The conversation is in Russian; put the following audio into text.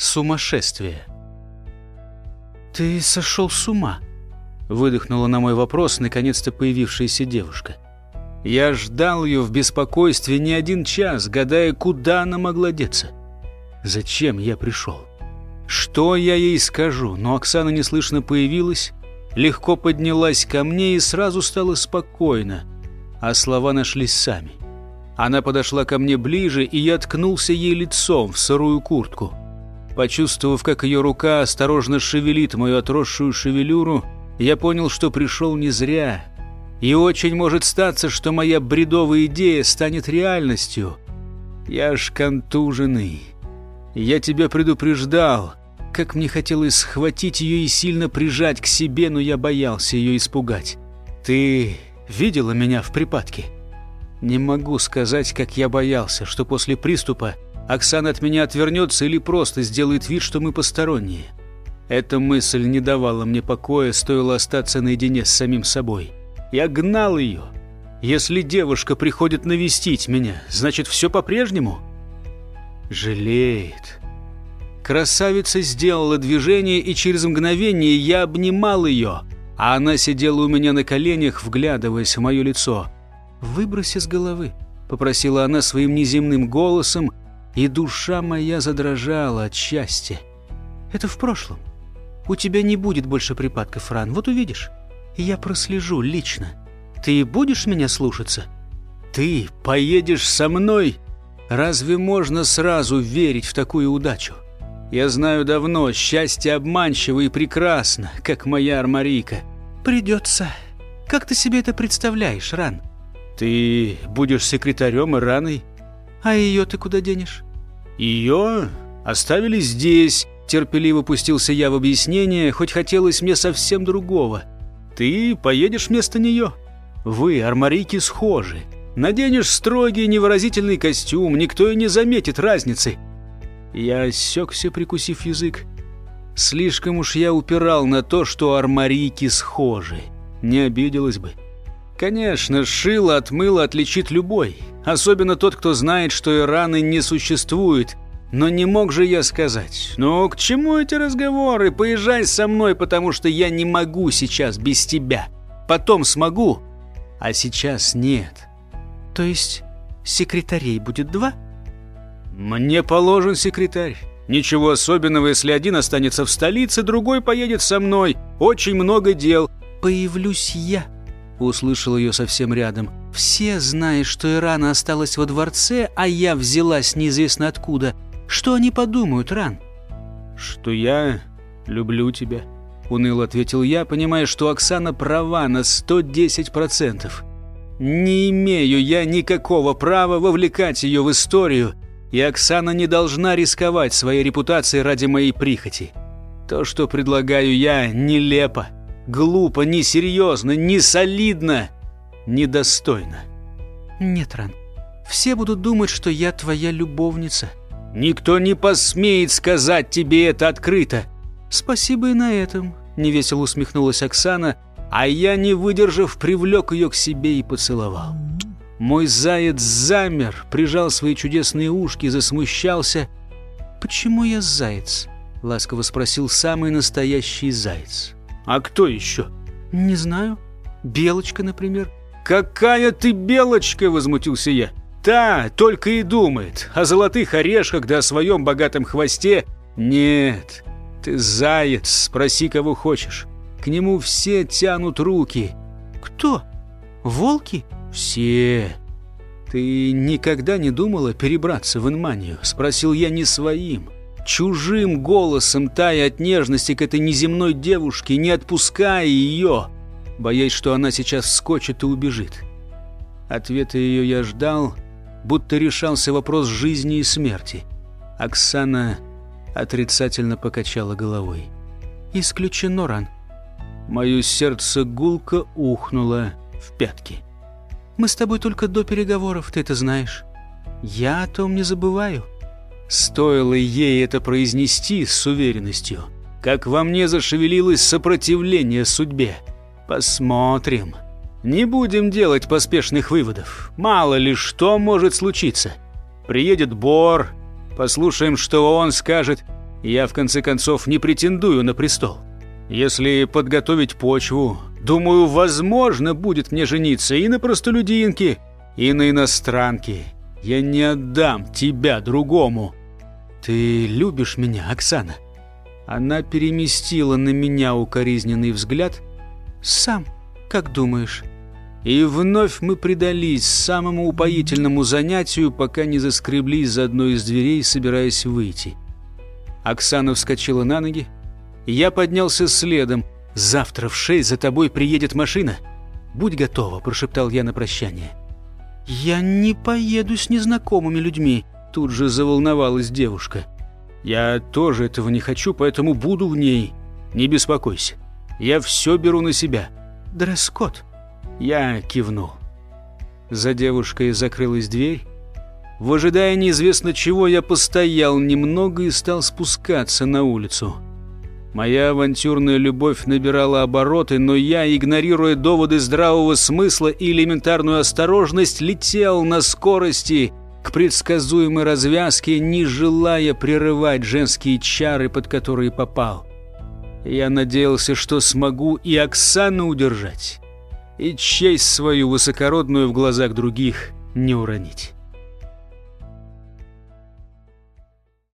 Сумасшествие. «Ты сошел с ума?» — выдохнула на мой вопрос наконец-то появившаяся девушка. Я ждал ее в беспокойстве не один час, гадая, куда она могла деться. Зачем я пришел? Что я ей скажу? Но Оксана неслышно появилась, легко поднялась ко мне и сразу стало спокойно, а слова нашлись сами. Она подошла ко мне ближе, и я ткнулся ей лицом в сырую куртку. Почувствовав, как ее рука осторожно шевелит мою отросшую шевелюру, я понял, что пришел не зря. И очень может статься, что моя бредовая идея станет реальностью. Я ж контуженный. Я тебя предупреждал. Как мне хотелось схватить ее и сильно прижать к себе, но я боялся ее испугать. Ты видела меня в припадке? Не могу сказать, как я боялся, что после приступа Оксана от меня отвернется или просто сделает вид, что мы посторонние. Эта мысль не давала мне покоя, стоило остаться наедине с самим собой. Я гнал ее. Если девушка приходит навестить меня, значит, все по-прежнему? Жалеет. Красавица сделала движение, и через мгновение я обнимал ее, а она сидела у меня на коленях, вглядываясь в мое лицо. «Выбрось из головы», — попросила она своим неземным голосом, и душа моя задрожала от счастья. «Это в прошлом. У тебя не будет больше припадков ран, вот увидишь. Я прослежу лично. Ты будешь меня слушаться? Ты поедешь со мной? Разве можно сразу верить в такую удачу? Я знаю давно, счастье обманчиво и прекрасно, как моя армарийка. Придется. Как ты себе это представляешь, Ран? Ты будешь секретарем и Раной? А ее ты куда денешь? Ее оставили здесь. Терпеливо пустился я в объяснение, хоть хотелось мне совсем другого. Ты поедешь вместо нее. Вы, армарийки, схожи. Наденешь строгий невыразительный костюм, никто и не заметит разницы. Я осекся, прикусив язык. Слишком уж я упирал на то, что армарийки схожи. Не обиделась бы. Конечно, шило от мыла отличит любой. Особенно тот, кто знает, что и раны не существует. Но не мог же я сказать, ну к чему эти разговоры? Поезжай со мной, потому что я не могу сейчас без тебя. Потом смогу, а сейчас нет. То есть секретарей будет два? Мне положен секретарь. Ничего особенного, если один останется в столице, другой поедет со мной. Очень много дел. Появлюсь я. Услышал ее совсем рядом. Все знают, что Ирана осталась во дворце, а я взялась неизвестно откуда. Что они подумают, Ран? Что я люблю тебя. Уныло ответил я, понимая, что Оксана права на 110%. Не имею я никакого права вовлекать ее в историю, и Оксана не должна рисковать своей репутацией ради моей прихоти. То, что предлагаю я, нелепо, глупо, несерьезно, не солидно, недостойно. Нет, Ран, все будут думать, что я твоя любовница. Никто не посмеет сказать тебе это открыто. Спасибо и на этом, невесело усмехнулась Оксана, а я, не выдержав, привлек ее к себе и поцеловал. Мой заяц замер, прижал свои чудесные ушки, засмущался. «Почему я заяц?» — ласково спросил самый настоящий заяц. «А кто еще?» «Не знаю. Белочка, например». «Какая ты белочка!» — возмутился я. «Та только и думает о золотых орешках да о своем богатом хвосте. Нет, ты заяц, спроси, кого хочешь. К нему все тянут руки». «Кто? Волки?» «Все». «Ты никогда не думала перебраться в Инманию?» — спросил я не своим. Чужим голосом, тая от нежности к этой неземной девушке, не отпуская ее, боясь, что она сейчас вскочит и убежит. Ответа ее я ждал, будто решался вопрос жизни и смерти. Оксана отрицательно покачала головой. «Исключено, Ран». Мое сердце гулко ухнуло в пятки. Мы с тобой только до переговоров, ты это знаешь. Я о том не забываю». Стоило ей это произнести с уверенностью, как во мне зашевелилось сопротивление судьбе. Посмотрим. Не будем делать поспешных выводов. Мало ли что может случиться. Приедет Бор, послушаем, что он скажет. Я, в конце концов, не претендую на престол. Если подготовить почву, думаю, возможно будет мне жениться и на простолюдинке, и на иностранке. Я не отдам тебя другому. Ты любишь меня, Оксана?» Она переместила на меня укоризненный взгляд. «Сам, как думаешь?» И вновь мы предались самому упоительному занятию, пока не заскреблись за одной из дверей, собираясь выйти. Оксана вскочила на ноги. Я поднялся следом. «Завтра в шесть за тобой приедет машина. Будь готова», — прошептал я на прощание. «Я не поеду с незнакомыми людьми», — тут же заволновалась девушка. «Я тоже этого не хочу, поэтому буду в ней. Не беспокойся. Я все беру на себя. Дресс-код». Я кивнул. За девушкой закрылась дверь. В ожидании неизвестно чего я постоял немного и стал спускаться на улицу. Моя авантюрная любовь набирала обороты, но я, игнорируя доводы здравого смысла и элементарную осторожность, летел на скорости к предсказуемой развязке, не желая прерывать женские чары, под которые попал. Я надеялся, что смогу и Оксану удержать, и честь свою высокородную в глазах других не уронить.